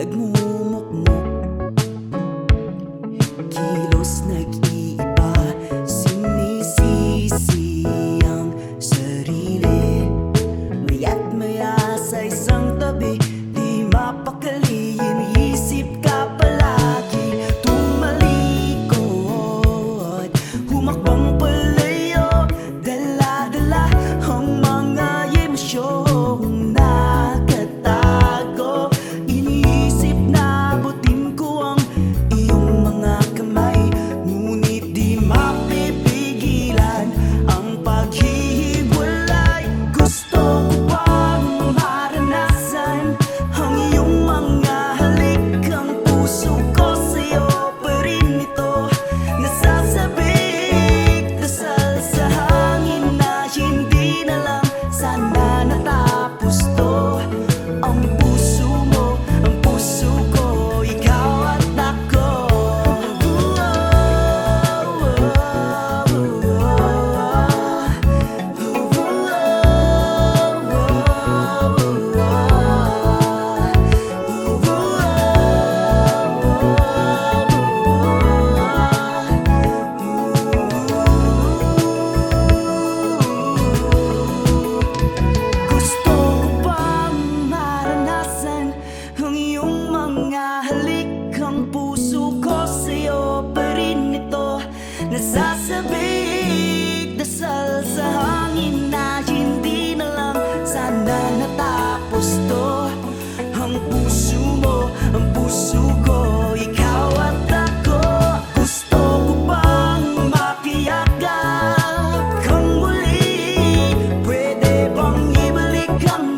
nagmumula Malamig Dasal sa hangin na hindi na lang Sana natapos to. Ang puso mo, ang puso ko Ikaw at ako. Gusto ko pang makiyak ka Kung muli? Pwede bang ibalik ang